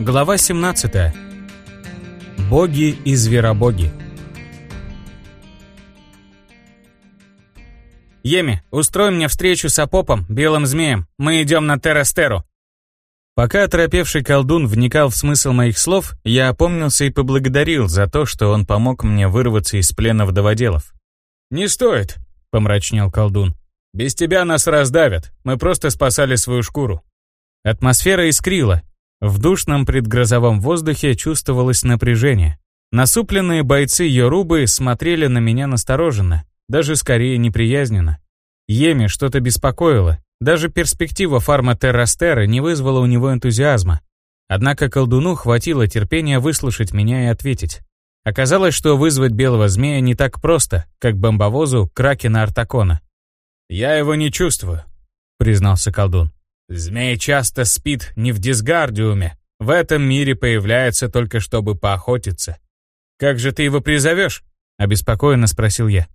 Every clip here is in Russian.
Глава 17. Боги и зверобоги. Еми, устрой мне встречу с Апопом, белым змеем. Мы идем на Террастеру. Пока оторопевший колдун вникал в смысл моих слов, я опомнился и поблагодарил за то, что он помог мне вырваться из плена вдоводелов. «Не стоит», — помрачнел колдун. «Без тебя нас раздавят. Мы просто спасали свою шкуру». Атмосфера искрила, в душном предгрозовом воздухе чувствовалось напряжение. Насупленные бойцы Йорубы смотрели на меня настороженно, даже скорее неприязненно. Еми что-то беспокоило, даже перспектива фарма Террастера не вызвала у него энтузиазма. Однако колдуну хватило терпения выслушать меня и ответить. Оказалось, что вызвать белого змея не так просто, как бомбовозу Кракена Артакона. «Я его не чувствую», — признался колдун. Змей часто спит не в дисгардиуме. В этом мире появляется только чтобы поохотиться. «Как же ты его призовешь?» — обеспокоенно спросил я.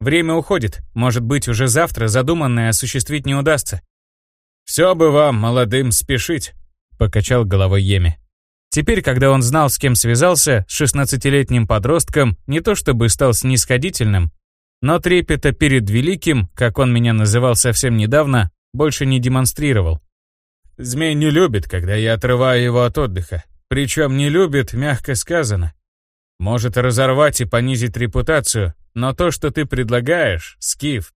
«Время уходит. Может быть, уже завтра задуманное осуществить не удастся». «Все бы вам, молодым, спешить», — покачал головой Еми. Теперь, когда он знал, с кем связался, с шестнадцатилетним подростком, не то чтобы стал снисходительным, но трепета перед великим, как он меня называл совсем недавно, больше не демонстрировал. Змей не любит, когда я отрываю его от отдыха. Причем не любит, мягко сказано. Может разорвать и понизить репутацию, но то, что ты предлагаешь, Скиф.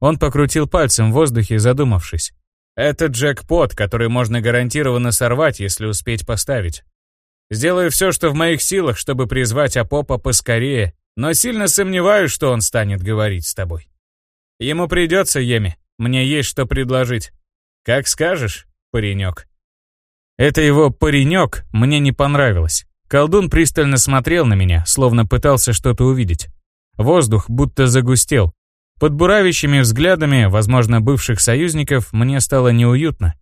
Он покрутил пальцем в воздухе, задумавшись. Это джекпот, который можно гарантированно сорвать, если успеть поставить. Сделаю все, что в моих силах, чтобы призвать Апопа поскорее, но сильно сомневаюсь, что он станет говорить с тобой. Ему придется, Еми. Мне есть что предложить. Как скажешь, паренек». Это его «паренек» мне не понравилось. Колдун пристально смотрел на меня, словно пытался что-то увидеть. Воздух будто загустел. Под буравящими взглядами, возможно, бывших союзников, мне стало неуютно.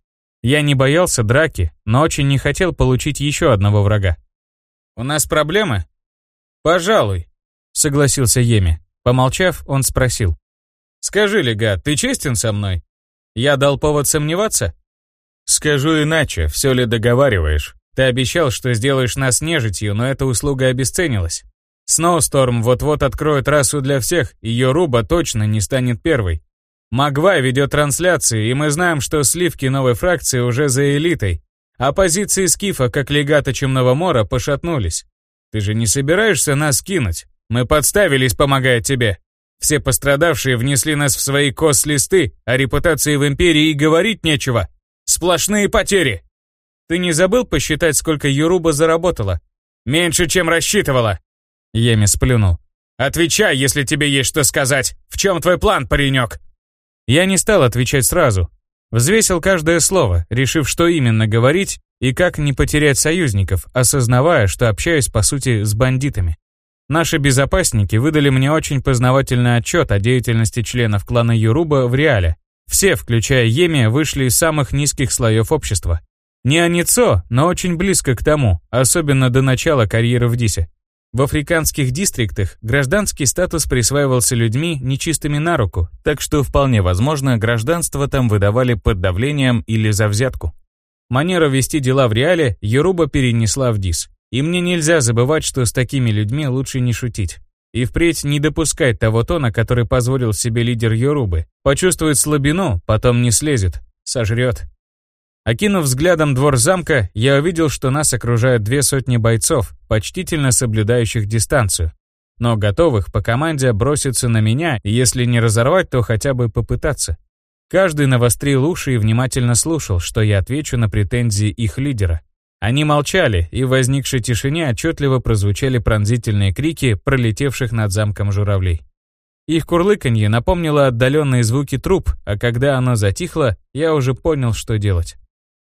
Я не боялся драки, но очень не хотел получить еще одного врага. «У нас проблемы?» «Пожалуй», — согласился Еми. Помолчав, он спросил. Скажи, легат, ты честен со мной? Я дал повод сомневаться? Скажу иначе, все ли договариваешь? Ты обещал, что сделаешь нас нежитью, но эта услуга обесценилась. Сноусторм вот-вот откроет расу для всех, и Йоруба точно не станет первой. Магвай ведет трансляции, и мы знаем, что сливки новой фракции уже за элитой, а позиции Скифа, как легата Чумного Мора, пошатнулись. Ты же не собираешься нас кинуть? Мы подставились, помогая тебе. Все пострадавшие внесли нас в свои кос-листы, а репутации в Империи и говорить нечего. Сплошные потери. Ты не забыл посчитать, сколько Юруба заработала? Меньше, чем рассчитывала. Еми сплюнул. Отвечай, если тебе есть что сказать. В чем твой план, паренек? Я не стал отвечать сразу. Взвесил каждое слово, решив, что именно говорить и как не потерять союзников, осознавая, что общаюсь, по сути, с бандитами. Наши безопасники выдали мне очень познавательный отчет о деятельности членов клана Юруба в реале. Все, включая Еми, вышли из самых низких слоев общества. Не Аницо, но очень близко к тому, особенно до начала карьеры в Дисе. В африканских дистриктах гражданский статус присваивался людьми нечистыми на руку, так что вполне возможно гражданство там выдавали под давлением или за взятку. Манера вести дела в реале Юруба перенесла в Дис. И мне нельзя забывать, что с такими людьми лучше не шутить. И впредь не допускать того тона, который позволил себе лидер Йорубы. Почувствует слабину, потом не слезет, сожрет. Окинув взглядом двор замка, я увидел, что нас окружают две сотни бойцов, почтительно соблюдающих дистанцию, но готовых по команде броситься на меня, и если не разорвать, то хотя бы попытаться. Каждый навострил уши и внимательно слушал, что я отвечу на претензии их лидера. Они молчали, и в возникшей тишине отчетливо прозвучали пронзительные крики пролетевших над замком журавлей. Их курлыканье напомнило отдаленные звуки труп, а когда оно затихло, я уже понял, что делать.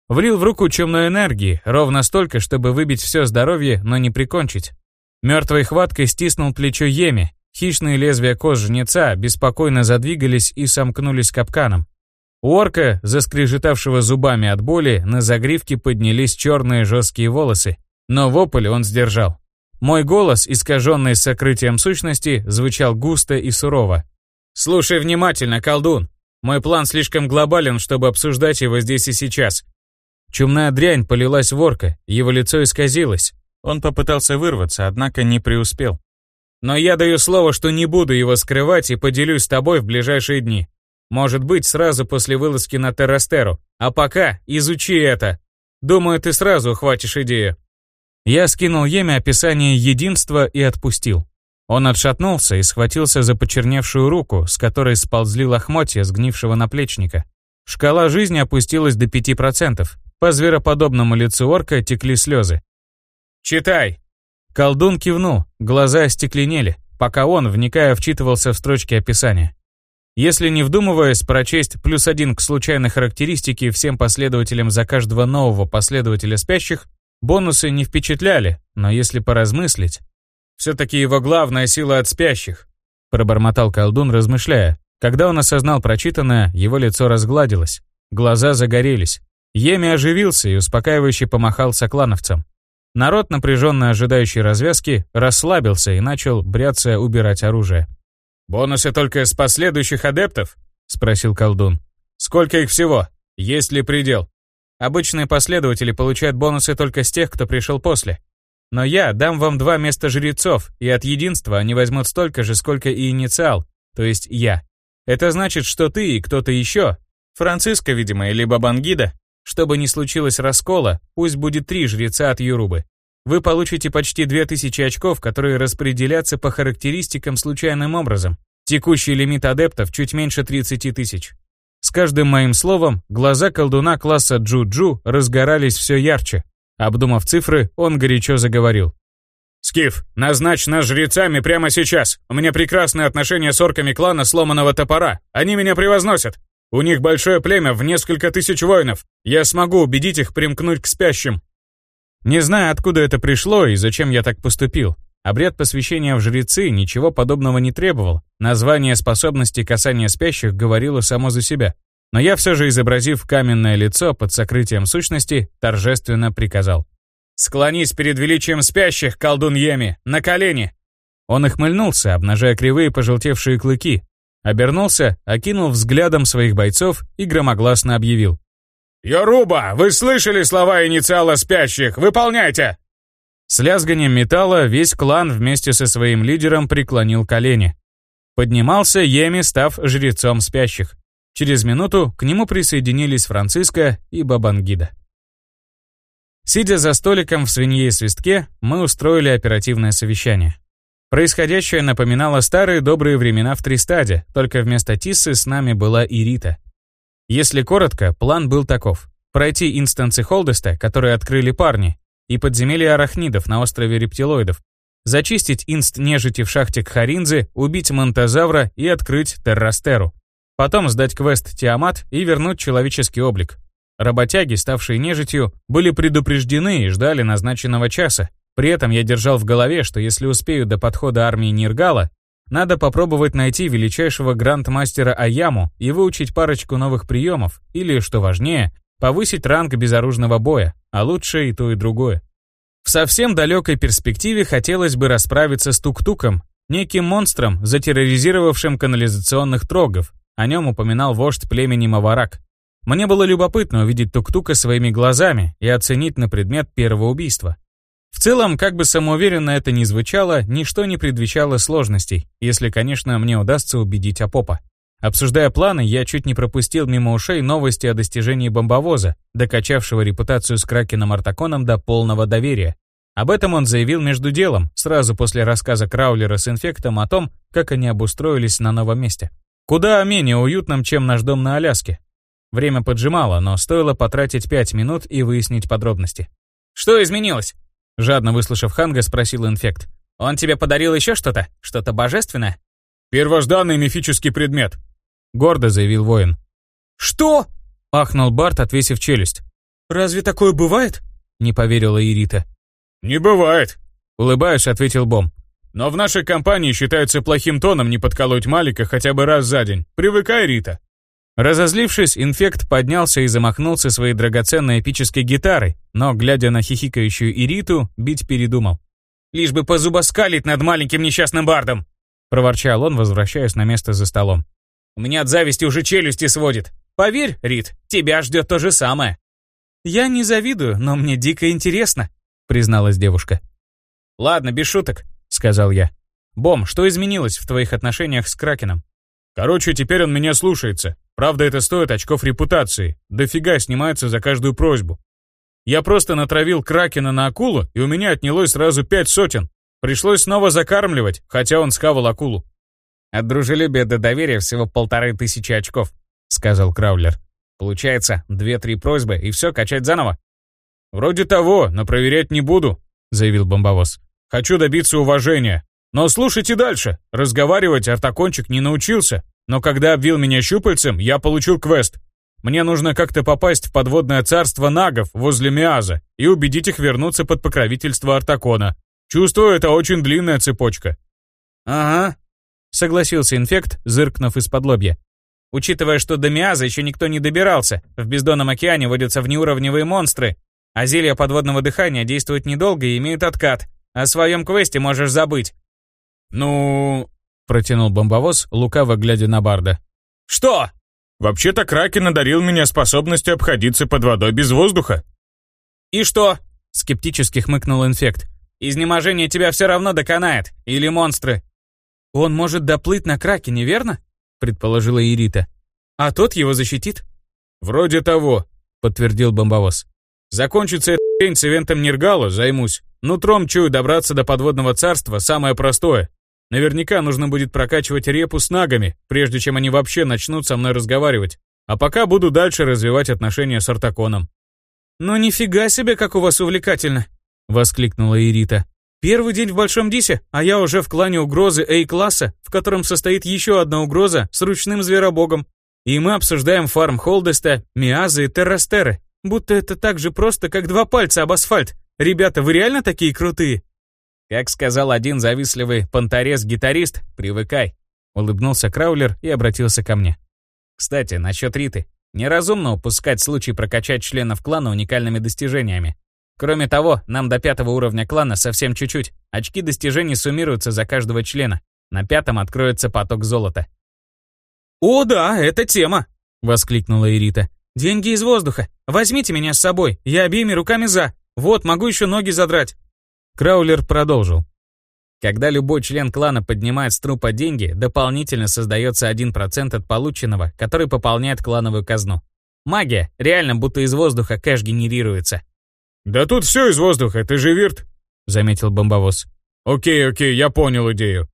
Влил в руку темной энергии, ровно столько, чтобы выбить все здоровье, но не прикончить. Мертвой хваткой стиснул плечо Еми, хищные лезвия кож жнеца беспокойно задвигались и сомкнулись капканом. У орка, заскрежетавшего зубами от боли, на загривке поднялись черные жесткие волосы, но вопль он сдержал. Мой голос, искаженный сокрытием сущности, звучал густо и сурово. «Слушай внимательно, колдун. Мой план слишком глобален, чтобы обсуждать его здесь и сейчас. Чумная дрянь полилась в орка, его лицо исказилось. Он попытался вырваться, однако не преуспел. Но я даю слово, что не буду его скрывать и поделюсь с тобой в ближайшие дни. Может быть, сразу после вылазки на Террастеру. А пока изучи это. Думаю, ты сразу ухватишь идею. Я скинул Еме описание единства и отпустил. Он отшатнулся и схватился за почерневшую руку, с которой сползли лохмотья сгнившего наплечника. Шкала жизни опустилась до 5%. По звероподобному лицу орка текли слезы. «Читай!» Колдун кивнул, глаза остекленели, пока он, вникая, вчитывался в строчки описания. Если не вдумываясь, прочесть плюс один к случайной характеристике всем последователям за каждого нового последователя спящих, бонусы не впечатляли, но если поразмыслить... «Все-таки его главная сила от спящих», — пробормотал колдун, размышляя. Когда он осознал прочитанное, его лицо разгладилось, глаза загорелись. Еми оживился и успокаивающе помахал соклановцам. Народ, напряженно ожидающий развязки, расслабился и начал, бряться, убирать оружие. «Бонусы только с последующих адептов?» — спросил колдун. «Сколько их всего? Есть ли предел?» «Обычные последователи получают бонусы только с тех, кто пришел после. Но я дам вам два места жрецов, и от единства они возьмут столько же, сколько и инициал, то есть я. Это значит, что ты и кто-то еще, Франциско, видимо, или Бабангида, чтобы не случилось раскола, пусть будет три жреца от Юрубы. Вы получите почти 2000 очков, которые распределятся по характеристикам случайным образом. Текущий лимит адептов чуть меньше 30 тысяч. С каждым моим словом, глаза колдуна класса Джу-Джу разгорались все ярче. Обдумав цифры, он горячо заговорил. «Скиф, назначь нас жрецами прямо сейчас. У меня прекрасные отношения с орками клана Сломанного Топора. Они меня превозносят. У них большое племя в несколько тысяч воинов. Я смогу убедить их примкнуть к спящим. Не знаю, откуда это пришло и зачем я так поступил. Обряд посвящения в жрецы ничего подобного не требовал. Название способности касания спящих говорило само за себя. Но я все же, изобразив каменное лицо под сокрытием сущности, торжественно приказал. «Склонись перед величием спящих, колдун Еми, на колени!» Он ухмыльнулся, обнажая кривые пожелтевшие клыки. Обернулся, окинул взглядом своих бойцов и громогласно объявил. «Йоруба, вы слышали слова инициала спящих? Выполняйте!» С лязганием металла весь клан вместе со своим лидером преклонил колени. Поднимался Еми, став жрецом спящих. Через минуту к нему присоединились Франциско и Бабангида. Сидя за столиком в свинье и свистке, мы устроили оперативное совещание. Происходящее напоминало старые добрые времена в Тристаде, только вместо Тиссы с нами была Ирита. Если коротко, план был таков. Пройти инстансы Холдеста, которые открыли парни, и подземелье арахнидов на острове рептилоидов, зачистить инст нежити в шахте Кхаринзы, убить Монтазавра и открыть Террастеру. Потом сдать квест Тиамат и вернуть человеческий облик. Работяги, ставшие нежитью, были предупреждены и ждали назначенного часа. При этом я держал в голове, что если успею до подхода армии Ниргала, надо попробовать найти величайшего грандмастера Аяму и выучить парочку новых приемов, или, что важнее, повысить ранг безоружного боя, а лучше и то, и другое. В совсем далекой перспективе хотелось бы расправиться с Тук-Туком, неким монстром, затерроризировавшим канализационных трогов. О нем упоминал вождь племени Маварак. Мне было любопытно увидеть Тук-Тука своими глазами и оценить на предмет первого убийства. В целом, как бы самоуверенно это ни звучало, ничто не предвещало сложностей, если, конечно, мне удастся убедить Апопа. Обсуждая планы, я чуть не пропустил мимо ушей новости о достижении бомбовоза, докачавшего репутацию с Кракеном Артаконом до полного доверия. Об этом он заявил между делом, сразу после рассказа Краулера с инфектом о том, как они обустроились на новом месте. Куда менее уютном, чем наш дом на Аляске. Время поджимало, но стоило потратить пять минут и выяснить подробности. «Что изменилось?» Жадно выслушав Ханга, спросил инфект. «Он тебе подарил еще что-то? Что-то божественное?» «Первозданный мифический предмет», — гордо заявил воин. «Что?» — ахнул Барт, отвесив челюсть. «Разве такое бывает?» — не поверила Ирита. «Не бывает», — улыбаясь, ответил Бом. «Но в нашей компании считается плохим тоном не подколоть Малика хотя бы раз за день. Привыкай, Рита». Разозлившись, инфект поднялся и замахнулся своей драгоценной эпической гитарой, но, глядя на хихикающую Ириту, бить передумал. «Лишь бы позубоскалить над маленьким несчастным бардом!» проворчал он, возвращаясь на место за столом. «У меня от зависти уже челюсти сводит. Поверь, Рит, тебя ждет то же самое». «Я не завидую, но мне дико интересно», — призналась девушка. «Ладно, без шуток», — сказал я. «Бом, что изменилось в твоих отношениях с Кракеном?» «Короче, теперь он меня слушается. Правда, это стоит очков репутации. Дофига снимается за каждую просьбу. Я просто натравил Кракена на акулу, и у меня отнялось сразу пять сотен. Пришлось снова закармливать, хотя он схавал акулу. «От дружелюбия до доверия всего полторы тысячи очков», — сказал Краулер. «Получается, две-три просьбы, и все, качать заново?» «Вроде того, но проверять не буду», — заявил бомбовоз. «Хочу добиться уважения. Но слушайте дальше. Разговаривать Артакончик не научился, но когда обвил меня щупальцем, я получил квест. Мне нужно как-то попасть в подводное царство нагов возле Миаза и убедить их вернуться под покровительство Артакона. Чувствую, это очень длинная цепочка». «Ага», — согласился инфект, зыркнув из-под лобья. «Учитывая, что до Миаза еще никто не добирался, в бездонном океане водятся внеуровневые монстры, а зелья подводного дыхания действуют недолго и имеют откат. О своем квесте можешь забыть». «Ну...» — протянул бомбовоз, лукаво глядя на Барда. «Что?» «Вообще-то Кракен одарил меня способностью обходиться под водой без воздуха». «И что?» — скептически хмыкнул инфект. Изнеможение тебя все равно доконает. Или монстры. Он может доплыть на Кракене, верно? Предположила Ирита. А тот его защитит? Вроде того, подтвердил бомбовоз. Закончится этот день с ивентом Нергала, займусь. Нутром чую добраться до подводного царства самое простое. Наверняка нужно будет прокачивать репу с нагами, прежде чем они вообще начнут со мной разговаривать. А пока буду дальше развивать отношения с Артаконом. «Ну нифига себе, как у вас увлекательно!» — воскликнула Ирита. «Первый день в Большом Дисе, а я уже в клане угрозы A-класса, в котором состоит еще одна угроза с ручным зверобогом. И мы обсуждаем фарм Холдеста, Миазы и Террастеры. Будто это так же просто, как два пальца об асфальт. Ребята, вы реально такие крутые?» Как сказал один завистливый понторез-гитарист, привыкай. Улыбнулся Краулер и обратился ко мне. Кстати, насчет Риты. Неразумно упускать случай прокачать членов клана уникальными достижениями. Кроме того, нам до пятого уровня клана совсем чуть-чуть. Очки достижений суммируются за каждого члена. На пятом откроется поток золота. «О да, это тема!» — воскликнула Ирита. «Деньги из воздуха. Возьмите меня с собой. Я обеими руками за. Вот, могу еще ноги задрать». Краулер продолжил. Когда любой член клана поднимает с трупа деньги, дополнительно создается 1% от полученного, который пополняет клановую казну. Магия, реально будто из воздуха кэш генерируется. «Да тут все из воздуха, ты же Вирт», — заметил бомбовоз. «Окей, окей, я понял идею».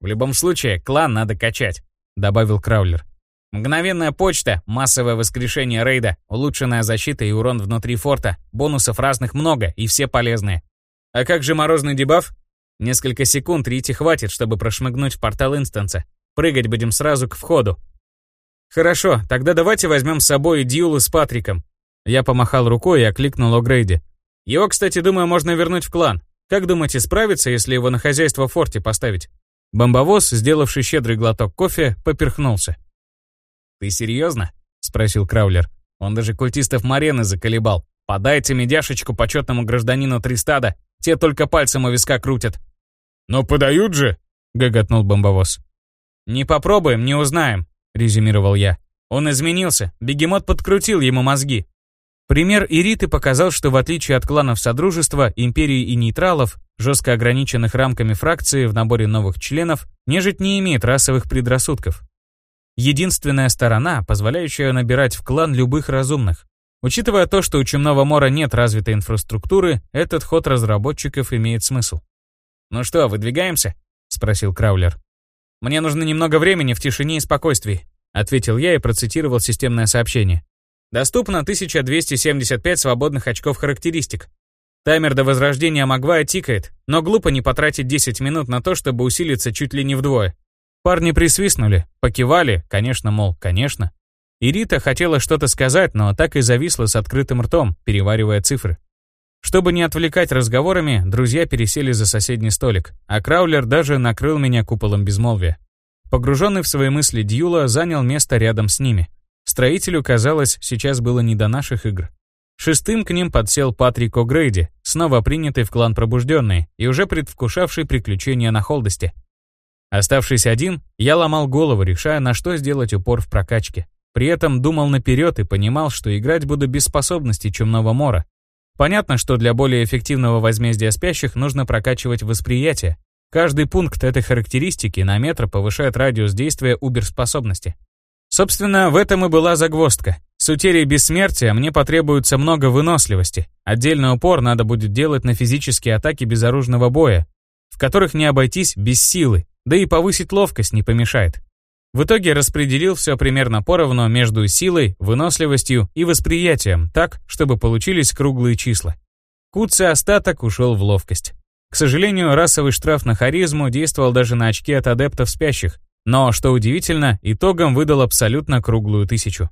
«В любом случае, клан надо качать», — добавил Краулер. «Мгновенная почта, массовое воскрешение рейда, улучшенная защита и урон внутри форта, бонусов разных много и все полезные. А как же морозный дебаф? Несколько секунд Рити хватит, чтобы прошмыгнуть в портал инстанса. Прыгать будем сразу к входу. Хорошо, тогда давайте возьмем с собой Дьюлу с Патриком. Я помахал рукой и окликнул О'Грейди. Его, кстати, думаю, можно вернуть в клан. Как думаете, справится, если его на хозяйство в форте поставить? Бомбовоз, сделавший щедрый глоток кофе, поперхнулся. «Ты серьезно?» — спросил Краулер. «Он даже культистов Марены заколебал. Подайте медяшечку почетному гражданину Тристада, те только пальцем у виска крутят». «Но подают же!» — гоготнул бомбовоз. «Не попробуем, не узнаем», — резюмировал я. «Он изменился, бегемот подкрутил ему мозги, Пример Ириты показал, что в отличие от кланов Содружества, Империи и Нейтралов, жестко ограниченных рамками фракции в наборе новых членов, нежить не имеет расовых предрассудков. Единственная сторона, позволяющая набирать в клан любых разумных. Учитывая то, что у Чумного Мора нет развитой инфраструктуры, этот ход разработчиков имеет смысл. «Ну что, выдвигаемся?» — спросил Краулер. «Мне нужно немного времени в тишине и спокойствии», — ответил я и процитировал системное сообщение. Доступно 1275 свободных очков характеристик. Таймер до возрождения Магвая тикает, но глупо не потратить 10 минут на то, чтобы усилиться чуть ли не вдвое. Парни присвистнули, покивали, конечно, мол, конечно. И Рита хотела что-то сказать, но так и зависла с открытым ртом, переваривая цифры. Чтобы не отвлекать разговорами, друзья пересели за соседний столик, а Краулер даже накрыл меня куполом безмолвия. Погруженный в свои мысли Дьюла занял место рядом с ними — Строителю, казалось, сейчас было не до наших игр. Шестым к ним подсел Патрик О'Грейди, снова принятый в клан Пробужденный и уже предвкушавший приключения на Холдосте. Оставшись один, я ломал голову, решая, на что сделать упор в прокачке. При этом думал наперед и понимал, что играть буду без способностей Чумного Мора. Понятно, что для более эффективного возмездия спящих нужно прокачивать восприятие. Каждый пункт этой характеристики на метр повышает радиус действия убер-способности. Собственно, в этом и была загвоздка. С утерей бессмертия мне потребуется много выносливости. Отдельный упор надо будет делать на физические атаки безоружного боя, в которых не обойтись без силы, да и повысить ловкость не помешает. В итоге распределил все примерно поровну между силой, выносливостью и восприятием, так, чтобы получились круглые числа. Куцый остаток ушел в ловкость. К сожалению, расовый штраф на харизму действовал даже на очки от адептов спящих, но, что удивительно, итогом выдал абсолютно круглую тысячу.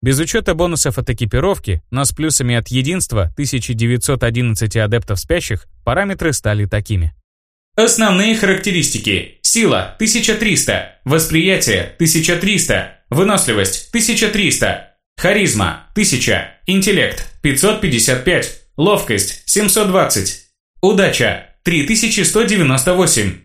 Без учета бонусов от экипировки, но с плюсами от единства 1911 адептов спящих, параметры стали такими. Основные характеристики. Сила – 1300. Восприятие – 1300. Выносливость – 1300. Харизма – 1000. Интеллект – 555. Ловкость – 720. Удача – 3198.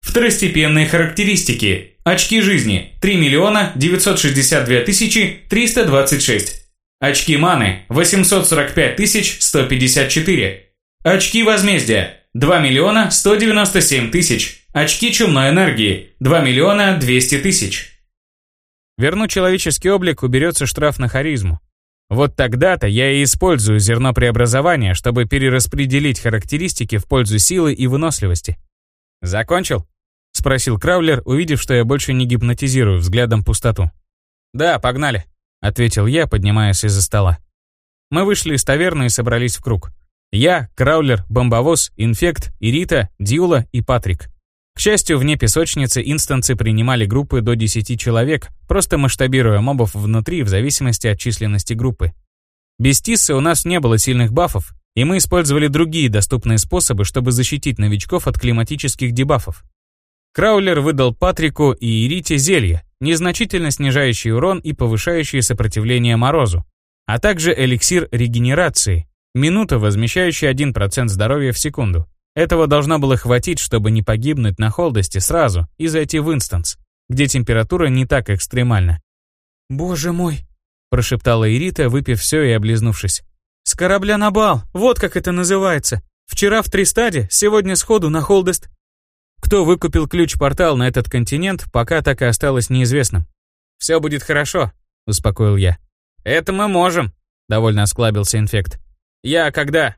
Второстепенные характеристики. Очки жизни – 3 миллиона 962 тысячи 326. Очки маны – 845 154. Очки возмездия 2 миллиона 197 тысяч. Очки чумной энергии. 2 миллиона 200 тысяч. Верну человеческий облик, уберется штраф на харизму. Вот тогда-то я и использую зерно преобразования, чтобы перераспределить характеристики в пользу силы и выносливости. «Закончил?» — спросил Краулер, увидев, что я больше не гипнотизирую взглядом пустоту. «Да, погнали», — ответил я, поднимаясь из-за стола. Мы вышли из таверны и собрались в круг. Я, Краулер, Бомбовоз, Инфект, Ирита, Дьюла и Патрик. К счастью, вне песочницы инстансы принимали группы до 10 человек, просто масштабируя мобов внутри в зависимости от численности группы. Без Тиссы у нас не было сильных бафов, и мы использовали другие доступные способы, чтобы защитить новичков от климатических дебафов. Краулер выдал Патрику и Ирите зелья, незначительно снижающие урон и повышающие сопротивление морозу, а также эликсир регенерации, Минута, возмещающая 1% здоровья в секунду. Этого должно было хватить, чтобы не погибнуть на холдости сразу и зайти в инстанс, где температура не так экстремальна. «Боже мой!» – прошептала Ирита, выпив все и облизнувшись. «С корабля на бал! Вот как это называется! Вчера в Тристаде, сегодня сходу на холдест!» Кто выкупил ключ-портал на этот континент, пока так и осталось неизвестным. «Все будет хорошо», — успокоил я. «Это мы можем», — довольно осклабился инфект. «Я когда?»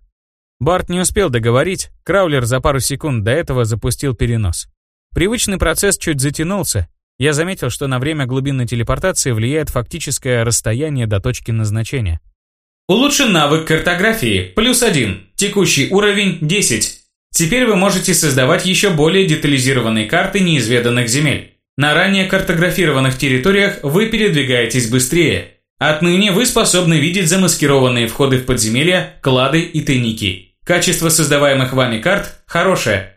Барт не успел договорить, Краулер за пару секунд до этого запустил перенос. Привычный процесс чуть затянулся. Я заметил, что на время глубинной телепортации влияет фактическое расстояние до точки назначения. Улучшен навык картографии, плюс один, текущий уровень 10. Теперь вы можете создавать еще более детализированные карты неизведанных земель. На ранее картографированных территориях вы передвигаетесь быстрее. Отныне вы способны видеть замаскированные входы в подземелья, клады и тайники. Качество создаваемых вами карт хорошее.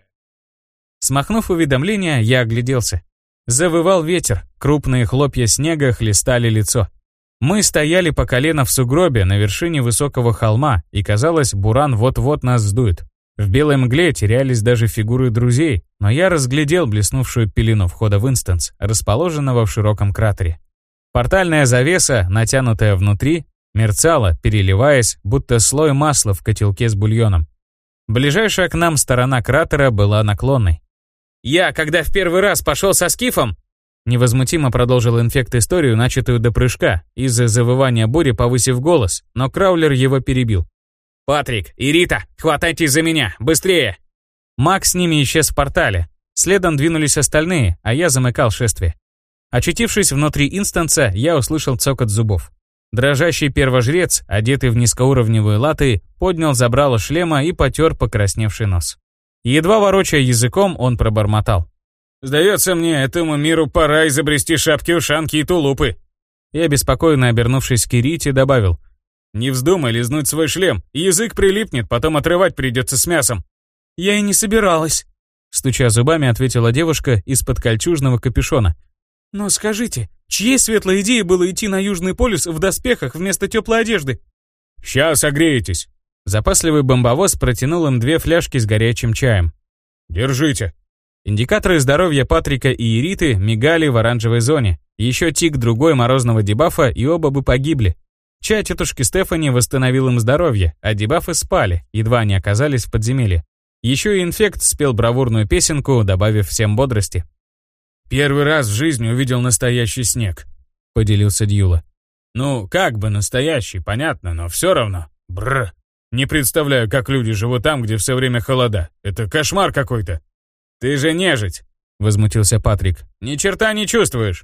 Смахнув уведомление, я огляделся. Завывал ветер, крупные хлопья снега хлестали лицо. Мы стояли по колено в сугробе на вершине высокого холма, и казалось, буран вот-вот нас сдует. В белой мгле терялись даже фигуры друзей, но я разглядел блеснувшую пелену входа в инстанс, расположенного в широком кратере. Портальная завеса, натянутая внутри, мерцала, переливаясь, будто слой масла в котелке с бульоном. Ближайшая к нам сторона кратера была наклонной. «Я, когда в первый раз пошел со скифом...» Невозмутимо продолжил инфект историю, начатую до прыжка, из-за завывания бури повысив голос, но Краулер его перебил. «Патрик и Рита, хватайтесь за меня, быстрее!» Макс с ними исчез в портале. Следом двинулись остальные, а я замыкал шествие. Очутившись внутри инстанса, я услышал цокот зубов. Дрожащий первожрец, одетый в низкоуровневые латы, поднял забрало шлема и потер покрасневший нос. Едва ворочая языком, он пробормотал. «Сдается мне, этому миру пора изобрести шапки-ушанки и тулупы». Я, беспокойно обернувшись к Кирите, добавил. «Не вздумай лизнуть свой шлем, язык прилипнет, потом отрывать придется с мясом». «Я и не собиралась», — стуча зубами, ответила девушка из-под кольчужного капюшона — но скажите, чьей светлой идеей было идти на Южный полюс в доспехах вместо теплой одежды? Сейчас согреетесь. Запасливый бомбовоз протянул им две фляжки с горячим чаем. Держите. Индикаторы здоровья Патрика и Ириты мигали в оранжевой зоне, Еще тик другой морозного дебафа, и оба бы погибли. Чай тетушки Стефани восстановил им здоровье, а дебафы спали, едва они оказались в подземелье. Еще и инфект спел бравурную песенку, добавив всем бодрости. «Первый раз в жизни увидел настоящий снег», — поделился Дьюла. «Ну, как бы настоящий, понятно, но все равно. Бррр. Не представляю, как люди живут там, где все время холода. Это кошмар какой-то». «Ты же нежить», — возмутился Патрик. «Ни черта не чувствуешь».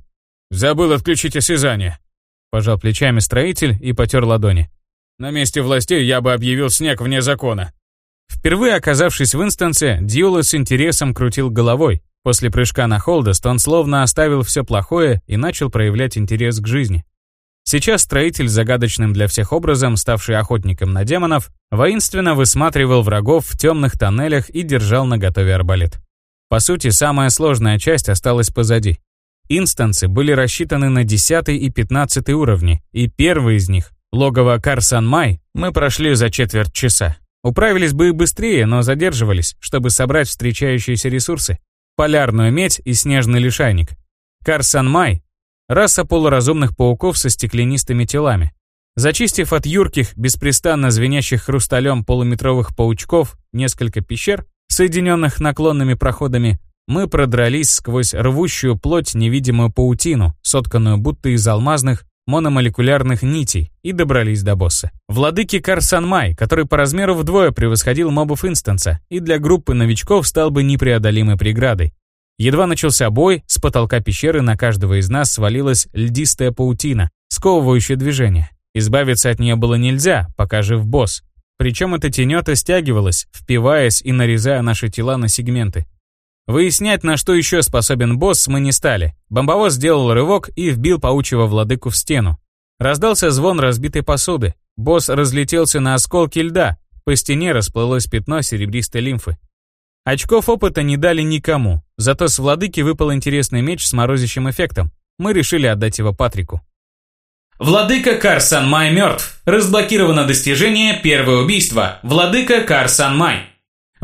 «Забыл отключить осязание», — пожал плечами строитель и потер ладони. «На месте властей я бы объявил снег вне закона». Впервые оказавшись в инстансе, Дьюла с интересом крутил головой. После прыжка на Холдест он словно оставил все плохое и начал проявлять интерес к жизни. Сейчас строитель, загадочным для всех образом, ставший охотником на демонов, воинственно высматривал врагов в темных тоннелях и держал наготове арбалет. По сути, самая сложная часть осталась позади. Инстансы были рассчитаны на 10 и 15 уровни, и первый из них, логово Карсан Май, мы прошли за четверть часа. Управились бы и быстрее, но задерживались, чтобы собрать встречающиеся ресурсы. Полярную медь и снежный лишайник. Карсан Май — раса полуразумных пауков со стеклянистыми телами. Зачистив от юрких, беспрестанно звенящих хрусталем полуметровых паучков несколько пещер, соединенных наклонными проходами, мы продрались сквозь рвущую плоть невидимую паутину, сотканную будто из алмазных, мономолекулярных нитей и добрались до босса. Владыки Карсанмай, который по размеру вдвое превосходил мобов инстанса и для группы новичков стал бы непреодолимой преградой. Едва начался бой, с потолка пещеры на каждого из нас свалилась льдистая паутина, сковывающая движение. Избавиться от нее было нельзя, пока жив босс. Причем эта тенета стягивалась, впиваясь и нарезая наши тела на сегменты. Выяснять, на что еще способен босс, мы не стали. Бомбовоз сделал рывок и вбил паучьего владыку в стену. Раздался звон разбитой посуды. Босс разлетелся на осколки льда. По стене расплылось пятно серебристой лимфы. Очков опыта не дали никому, зато с владыки выпал интересный меч с морозящим эффектом. Мы решили отдать его Патрику. Владыка Карсан Май мертв. Разблокировано достижение «Первое убийство». Владыка Карсан Май.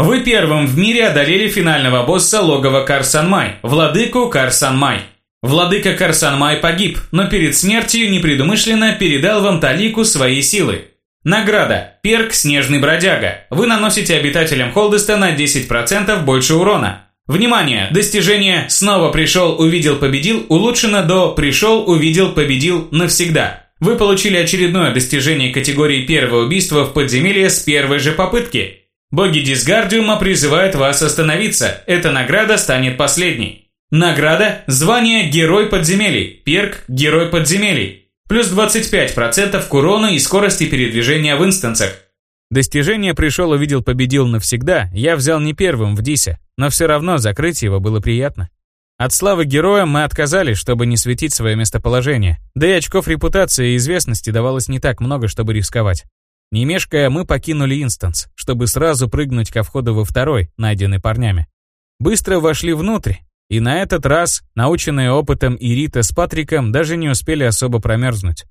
Вы первым в мире одолели финального босса логова Карсанмай, владыку Карсанмай. Владыка Карсанмай погиб, но перед смертью непредумышленно передал вам талику своей силы. Награда. Перк «Снежный бродяга». Вы наносите обитателям Холдеста на 10% больше урона. Внимание! Достижение «Снова пришел, увидел, победил» улучшено до «Пришел, увидел, победил» навсегда. Вы получили очередное достижение категории первого убийства в подземелье с первой же попытки. Боги Дисгардиума призывают вас остановиться, эта награда станет последней. Награда – звание Герой подземелий, перк Герой подземелий. Плюс 25% к урону и скорости передвижения в инстансах. Достижение пришел, увидел, победил навсегда, я взял не первым в Дисе, но все равно закрыть его было приятно. От славы героя мы отказались, чтобы не светить свое местоположение, да и очков репутации и известности давалось не так много, чтобы рисковать. Не мешкая, мы покинули инстанс, чтобы сразу прыгнуть ко входу во второй, найденный парнями. Быстро вошли внутрь, и на этот раз, наученные опытом Ирита с Патриком, даже не успели особо промерзнуть.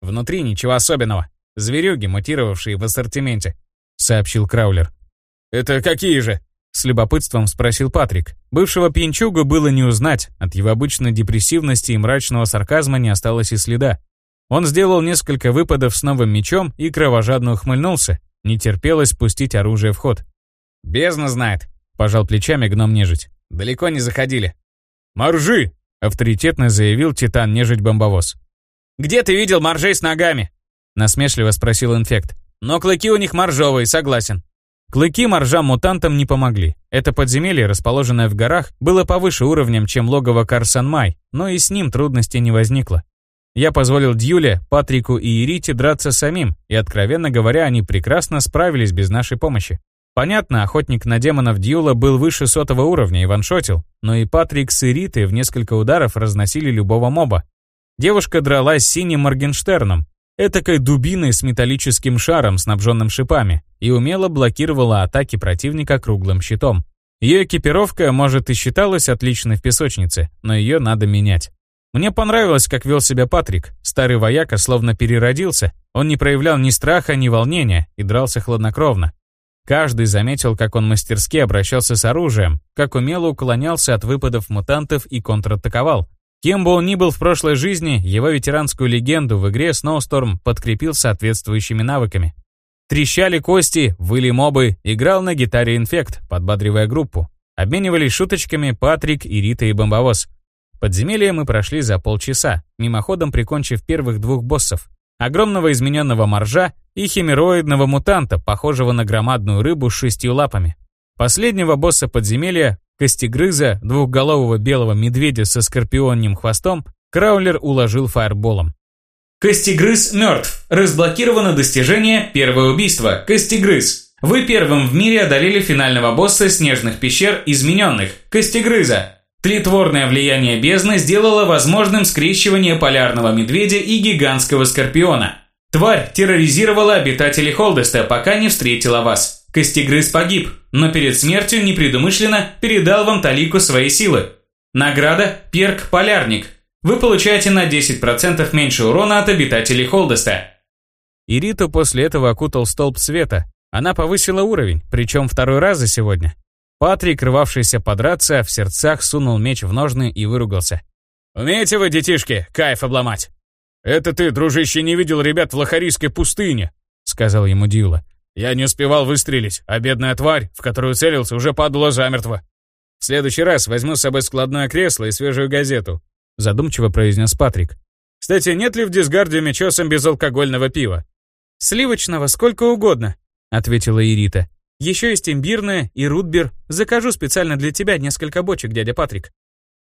«Внутри ничего особенного. Зверюги, мутировавшие в ассортименте», — сообщил Краулер. «Это какие же?» — с любопытством спросил Патрик. Бывшего пьянчуга было не узнать, от его обычной депрессивности и мрачного сарказма не осталось и следа. Он сделал несколько выпадов с новым мечом и кровожадно ухмыльнулся. Не терпелось спустить оружие в ход. «Бездна знает», — пожал плечами гном-нежить. «Далеко не заходили». «Моржи!» — авторитетно заявил титан-нежить-бомбовоз. «Где ты видел моржей с ногами?» — насмешливо спросил инфект. «Но клыки у них моржовые, согласен». Клыки моржам-мутантам не помогли. Это подземелье, расположенное в горах, было повыше уровнем, чем логово Карсан-Май, но и с ним трудностей не возникло. Я позволил Дьюле, Патрику и Ирите драться самим, и, откровенно говоря, они прекрасно справились без нашей помощи. Понятно, охотник на демонов Дьюла был выше сотого уровня и ваншотил, но и Патрик с Иритой в несколько ударов разносили любого моба. Девушка дралась синим Моргенштерном, этакой дубиной с металлическим шаром, снабженным шипами, и умело блокировала атаки противника круглым щитом. Ее экипировка, может, и считалась отличной в песочнице, но ее надо менять. Мне понравилось, как вел себя Патрик. Старый вояка словно переродился. Он не проявлял ни страха, ни волнения и дрался хладнокровно. Каждый заметил, как он мастерски обращался с оружием, как умело уклонялся от выпадов мутантов и контратаковал. Кем бы он ни был в прошлой жизни, его ветеранскую легенду в игре Snowstorm подкрепил соответствующими навыками. Трещали кости, выли мобы, играл на гитаре инфект, подбадривая группу. Обменивались шуточками Патрик, Ирита и Бомбовоз. Подземелье мы прошли за полчаса, мимоходом прикончив первых двух боссов. Огромного измененного моржа и химероидного мутанта, похожего на громадную рыбу с шестью лапами. Последнего босса подземелья, костегрыза, двухголового белого медведя со скорпионним хвостом, Краулер уложил фаерболом. Костегрыз мертв. Разблокировано достижение «Первое убийство». Костегрыз. Вы первым в мире одолели финального босса снежных пещер измененных – Костегрыза. Тлетворное влияние бездны сделало возможным скрещивание полярного медведя и гигантского скорпиона. Тварь терроризировала обитателей Холдеста, пока не встретила вас. Костегрыз погиб, но перед смертью непредумышленно передал вам талику своей силы. Награда – перк «Полярник». Вы получаете на 10% меньше урона от обитателей Холдеста. Ириту после этого окутал столб света. Она повысила уровень, причем второй раз за сегодня. Патрик, рвавшийся подраться, в сердцах сунул меч в ножны и выругался. «Умеете вы, детишки, кайф обломать?» «Это ты, дружище, не видел ребят в Лохарийской пустыне», — сказал ему Дьюла. «Я не успевал выстрелить, а бедная тварь, в которую целился, уже падала замертво. В следующий раз возьму с собой складное кресло и свежую газету», — задумчиво произнес Патрик. «Кстати, нет ли в дисгардиуме чесом безалкогольного пива?» «Сливочного сколько угодно», — ответила Ирита. Еще есть имбирное и рутбер. Закажу специально для тебя несколько бочек, дядя Патрик».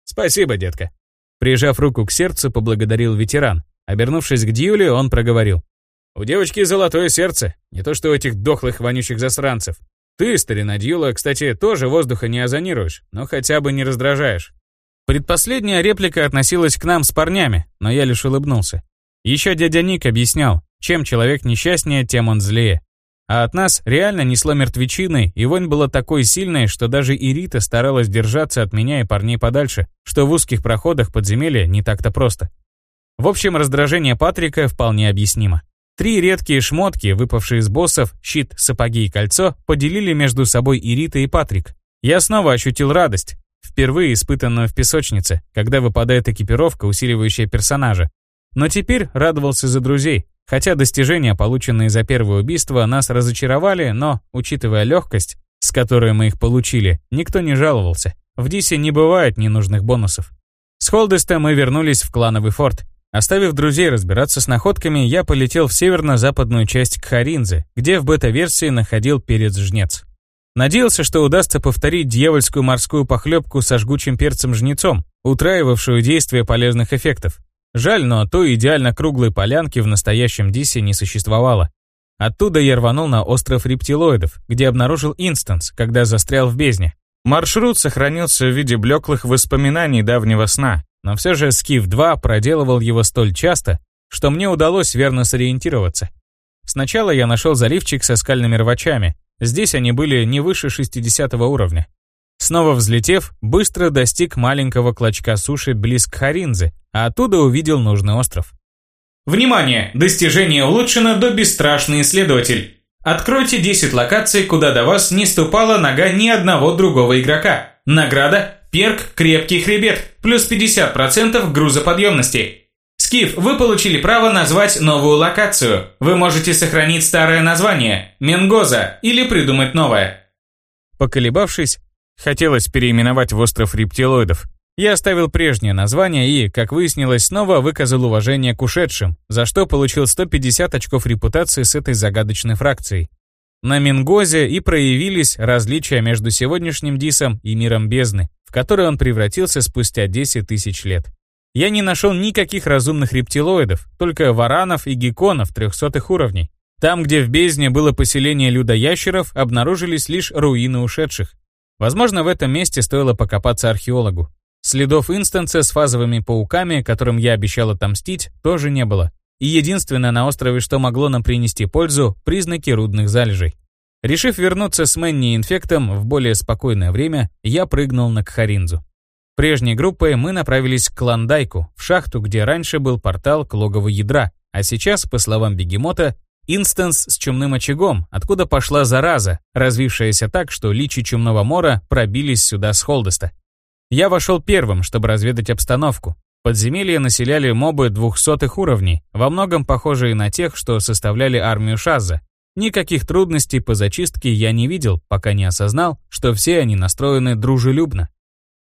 «Спасибо, детка». Прижав руку к сердцу, поблагодарил ветеран. Обернувшись к Дьюли, он проговорил. «У девочки золотое сердце, не то что у этих дохлых вонючих засранцев. Ты, старина Дьюла, кстати, тоже воздуха не озонируешь, но хотя бы не раздражаешь». Предпоследняя реплика относилась к нам с парнями, но я лишь улыбнулся. Еще дядя Ник объяснял, чем человек несчастнее, тем он злее. А от нас реально несло мертвечиной, и вонь была такой сильной, что даже Ирита старалась держаться от меня и парней подальше, что в узких проходах подземелья не так-то просто. В общем, раздражение Патрика вполне объяснимо. Три редкие шмотки, выпавшие из боссов, щит, сапоги и кольцо, поделили между собой Ирита и Патрик. Я снова ощутил радость, впервые испытанную в песочнице, когда выпадает экипировка, усиливающая персонажа. Но теперь радовался за друзей, Хотя достижения, полученные за первое убийство, нас разочаровали, но, учитывая легкость, с которой мы их получили, никто не жаловался. В Дисе не бывает ненужных бонусов. С Холдеста мы вернулись в клановый форт. Оставив друзей разбираться с находками, я полетел в северно-западную часть Кхаринзы, где в бета-версии находил перец-жнец. Надеялся, что удастся повторить дьявольскую морскую похлебку со жгучим перцем-жнецом, утраивавшую действие полезных эффектов. Жаль, но той идеально круглой полянки в настоящем Дисе не существовало. Оттуда я рванул на остров рептилоидов, где обнаружил инстанс, когда застрял в бездне. Маршрут сохранился в виде блеклых воспоминаний давнего сна, но все же Скиф-2 проделывал его столь часто, что мне удалось верно сориентироваться. Сначала я нашел заливчик со скальными рвачами. Здесь они были не выше 60 уровня. Снова взлетев, быстро достиг маленького клочка суши близ к Харинзе, а оттуда увидел нужный остров. Внимание! Достижение улучшено до «Бесстрашный исследователь». Откройте 10 локаций, куда до вас не ступала нога ни одного другого игрока. Награда – перк «Крепкий хребет» плюс 50% грузоподъемности. Скиф, вы получили право назвать новую локацию. Вы можете сохранить старое название – Менгоза, или придумать новое. Поколебавшись, хотелось переименовать в остров рептилоидов, я оставил прежнее название и, как выяснилось, снова выказал уважение к ушедшим, за что получил 150 очков репутации с этой загадочной фракцией. На Мингозе и проявились различия между сегодняшним Дисом и миром бездны, в который он превратился спустя 10 тысяч лет. Я не нашел никаких разумных рептилоидов, только варанов и гекконов трехсотых уровней. Там, где в бездне было поселение людоящеров, обнаружились лишь руины ушедших. Возможно, в этом месте стоило покопаться археологу. Следов инстанса с фазовыми пауками, которым я обещал отомстить, тоже не было. И единственное на острове, что могло нам принести пользу, признаки рудных залежей. Решив вернуться с Мэнни инфектом в более спокойное время, я прыгнул на Кхаринзу. Прежней группой мы направились к Клондайку, в шахту, где раньше был портал к логову ядра, а сейчас, по словам бегемота, инстанс с чумным очагом, откуда пошла зараза, развившаяся так, что личи чумного мора пробились сюда с Холдеста. Я вошел первым, чтобы разведать обстановку. Подземелья населяли мобы двухсотых уровней, во многом похожие на тех, что составляли армию Шаза. Никаких трудностей по зачистке я не видел, пока не осознал, что все они настроены дружелюбно.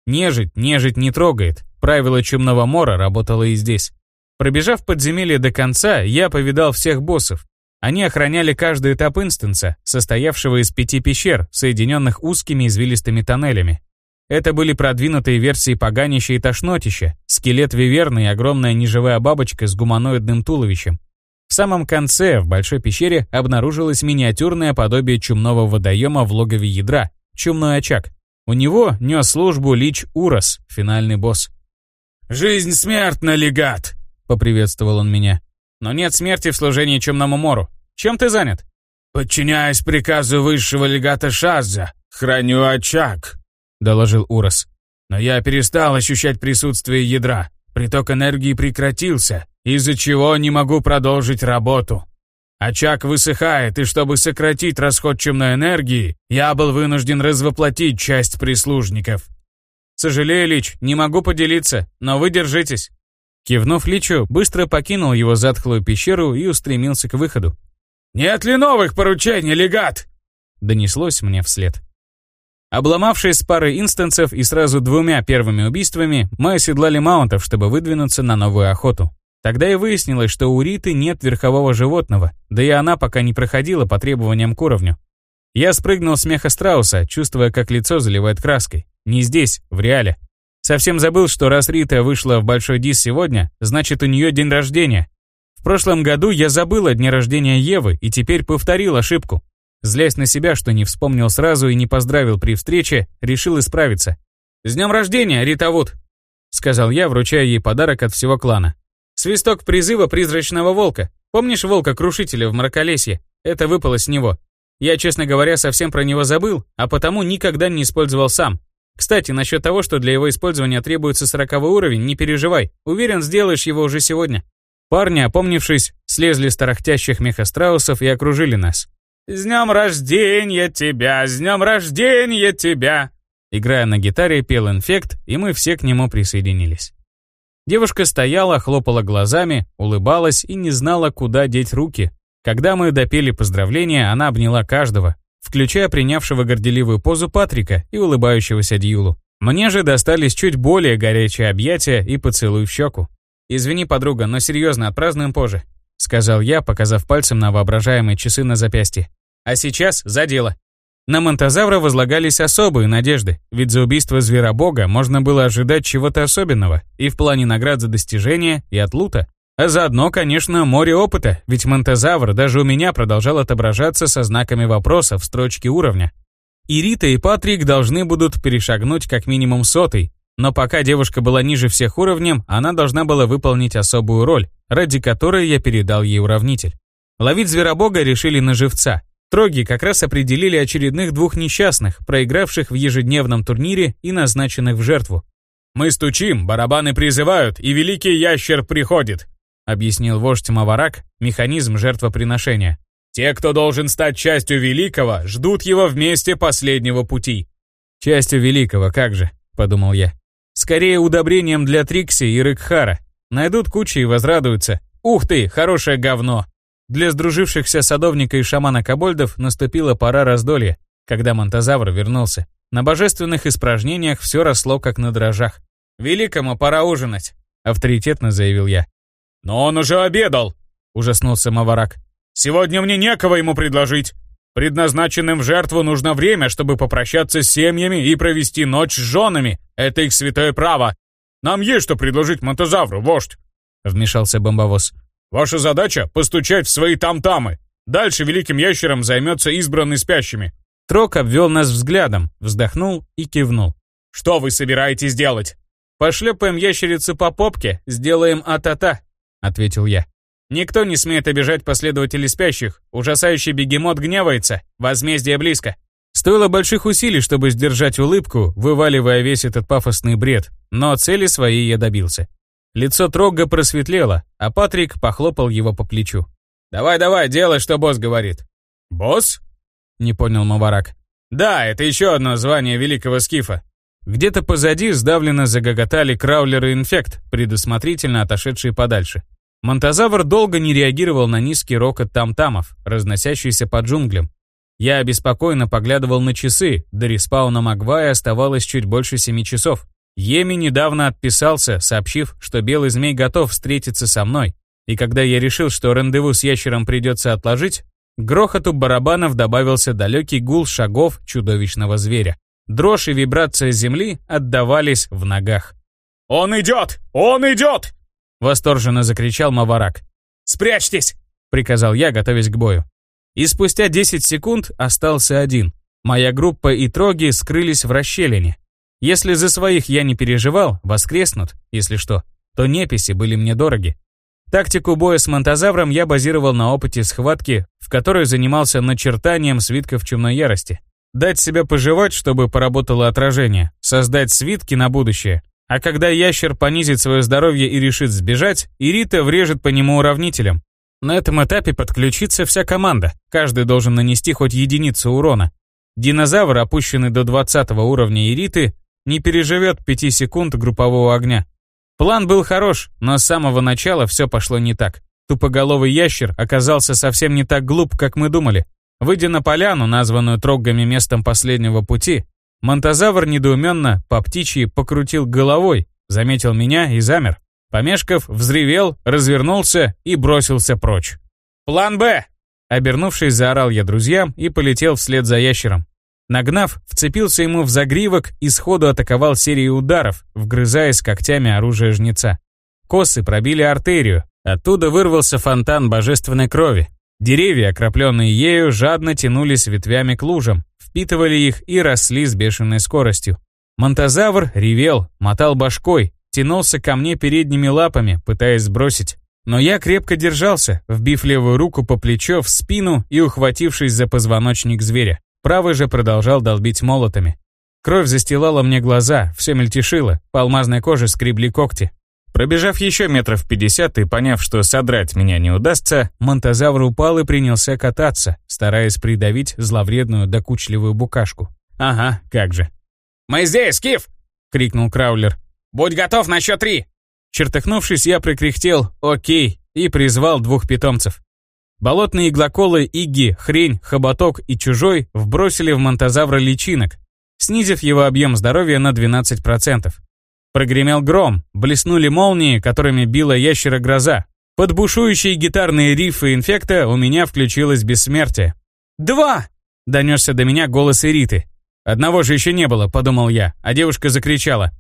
Нежить, нежить не трогает. Правило чумного мора работало и здесь. Пробежав подземелье до конца, я повидал всех боссов. Они охраняли каждый этап инстанса, состоявшего из пяти пещер, соединенных узкими извилистыми тоннелями. Это были продвинутые версии поганища и тошнотища, скелет виверны и огромная неживая бабочка с гуманоидным туловищем. В самом конце, в большой пещере, обнаружилось миниатюрное подобие чумного водоема в логове ядра, чумной очаг. У него нес службу Лич Урос, финальный босс. «Жизнь смертна, легат!» — поприветствовал он меня. «Но нет смерти в служении Чумному Мору. Чем ты занят?» «Подчиняясь приказу высшего легата Шаза, храню очаг», — доложил Урос. «Но я перестал ощущать присутствие ядра. Приток энергии прекратился, из-за чего не могу продолжить работу. Очаг высыхает, и чтобы сократить расход чумной энергии, я был вынужден развоплотить часть прислужников. «Сожалею, Лич, не могу поделиться, но вы держитесь». Кивнув Личу, быстро покинул его затхлую пещеру и устремился к выходу. «Нет ли новых поручений, легат?» Донеслось мне вслед. Обломавшись с парой инстансов и сразу двумя первыми убийствами, мы оседлали маунтов, чтобы выдвинуться на новую охоту. Тогда и выяснилось, что у Риты нет верхового животного, да и она пока не проходила по требованиям к уровню. Я спрыгнул с меха страуса, чувствуя, как лицо заливает краской. Не здесь, в реале. Совсем забыл, что раз Рита вышла в Большой Дис сегодня, значит у нее день рождения. В прошлом году я забыл о дне рождения Евы и теперь повторил ошибку. Злясь на себя, что не вспомнил сразу и не поздравил при встрече, решил исправиться. «С днем рождения, Рита Вуд!» — сказал я, вручая ей подарок от всего клана. «Свисток призыва призрачного волка. Помнишь волка-крушителя в Мраколесье? Это выпало с него. Я, честно говоря, совсем про него забыл, а потому никогда не использовал сам. Кстати, насчет того, что для его использования требуется 40 уровень, не переживай. Уверен, сделаешь его уже сегодня». Парни, опомнившись, слезли с тарахтящих мехастраусов и окружили нас. «С днем рождения тебя! С днем рождения тебя!» Играя на гитаре, пел инфект, и мы все к нему присоединились. Девушка стояла, хлопала глазами, улыбалась и не знала, куда деть руки. Когда мы допели поздравления, она обняла каждого, включая принявшего горделивую позу Патрика и улыбающегося Дьюлу. Мне же достались чуть более горячие объятия и поцелуй в щеку. «Извини, подруга, но серьезно, отпразднуем позже», — сказал я, показав пальцем на воображаемые часы на запястье. А сейчас за дело. На Монтозавра возлагались особые надежды, ведь за убийство зверобога можно было ожидать чего-то особенного и в плане наград за достижения, и от лута. А заодно, конечно, море опыта, ведь Монтозавр даже у меня продолжал отображаться со знаками вопроса в строчке уровня. И Рита, и Патрик должны будут перешагнуть как минимум сотый, но пока девушка была ниже всех уровнем, она должна была выполнить особую роль, ради которой я передал ей уравнитель. Ловить зверобога решили на живца, Троги как раз определили очередных двух несчастных, проигравших в ежедневном турнире и назначенных в жертву. «Мы стучим, барабаны призывают, и великий ящер приходит», объяснил вождь Маварак механизм жертвоприношения. «Те, кто должен стать частью великого, ждут его вместе последнего пути». «Частью великого, как же», — подумал я. «Скорее удобрением для Трикси и Рыкхара. Найдут кучу и возрадуются. Ух ты, хорошее говно!» Для сдружившихся садовника и шамана Кобольдов наступила пора раздолья, когда Монтозавр вернулся. На божественных испражнениях все росло как на дрожжах. «Великому пора ужинать», — авторитетно заявил я. «Но он уже обедал», — ужаснулся Маварак. «Сегодня мне некого ему предложить. Предназначенным в жертву нужно время, чтобы попрощаться с семьями и провести ночь с женами. Это их святое право. Нам есть что предложить Монтозавру, вождь», — вмешался бомбовоз. Ваша задача — постучать в свои там-тамы. Дальше великим ящером займется избранный спящими». Трок обвел нас взглядом, вздохнул и кивнул. «Что вы собираетесь делать?» «Пошлепаем ящерицу по попке, сделаем а-та-та», — ответил я. «Никто не смеет обижать последователей спящих. Ужасающий бегемот гневается. Возмездие близко». Стоило больших усилий, чтобы сдержать улыбку, вываливая весь этот пафосный бред, но цели своей я добился. Лицо Трогга просветлело, а Патрик похлопал его по плечу. «Давай-давай, делай, что босс говорит». «Босс?» — не понял Маварак. «Да, это еще одно звание великого скифа». Где-то позади сдавленно загоготали краулер и инфект, предусмотрительно отошедшие подальше. Монтозавр долго не реагировал на низкий рокот там-тамов, разносящийся по джунглям. Я обеспокоенно поглядывал на часы, до респауна Магвая оставалось чуть больше семи часов. Еми недавно отписался, сообщив, что белый змей готов встретиться со мной, и когда я решил, что рандеву с ящером придется отложить, к грохоту барабанов добавился далекий гул шагов чудовищного зверя. Дрожь и вибрация земли отдавались в ногах. «Он идет! Он идет!» Восторженно закричал Маварак. «Спрячьтесь!» — приказал я, готовясь к бою. И спустя 10 секунд остался один. Моя группа и троги скрылись в расщелине. Если за своих я не переживал, воскреснут, если что, то неписи были мне дороги. Тактику боя с монтозавром я базировал на опыте схватки, в которой занимался начертанием свитков чумной ярости. Дать себя пожевать, чтобы поработало отражение, создать свитки на будущее. А когда ящер понизит свое здоровье и решит сбежать, Ирита врежет по нему уравнителем. На этом этапе подключится вся команда, каждый должен нанести хоть единицу урона. Динозавр, опущенный до 20 уровня Ириты, не переживет 5 секунд группового огня. План был хорош, но с самого начала все пошло не так. Тупоголовый ящер оказался совсем не так глуп, как мы думали. Выйдя на поляну, названную трогами местом последнего пути, Монтозавр недоуменно по птичьи покрутил головой, заметил меня и замер. Помешков, взревел, развернулся и бросился прочь. «План Б!» Обернувшись, заорал я друзьям и полетел вслед за ящером. Нагнав, вцепился ему в загривок и сходу атаковал серией ударов, вгрызаясь когтями оружия жнеца. Косы пробили артерию, оттуда вырвался фонтан божественной крови. Деревья, окропленные ею, жадно тянулись ветвями к лужам, впитывали их и росли с бешеной скоростью. Монтозавр ревел, мотал башкой, тянулся ко мне передними лапами, пытаясь сбросить. Но я крепко держался, вбив левую руку по плечо в спину и ухватившись за позвоночник зверя. Правый же продолжал долбить молотами. Кровь застилала мне глаза, все мельтешило, по алмазной коже скребли когти. Пробежав еще метров пятьдесят и поняв, что содрать меня не удастся, монтозавр упал и принялся кататься, стараясь придавить зловредную докучливую букашку. Ага, как же. «Мы здесь, Киф!» — крикнул Краулер. «Будь готов на счет три!» Чертыхнувшись, я прикряхтел «Окей» и призвал двух питомцев. Болотные иглоколы Игги, Хрень, Хоботок и Чужой вбросили в монтозавра личинок, снизив его объем здоровья на 12%. Прогремел гром, блеснули молнии, которыми била ящера гроза. Под бушующие гитарные рифы инфекта у меня включилось бессмертие. «Два!» — донесся до меня голос Эриты. «Одного же еще не было», — подумал я, а девушка закричала.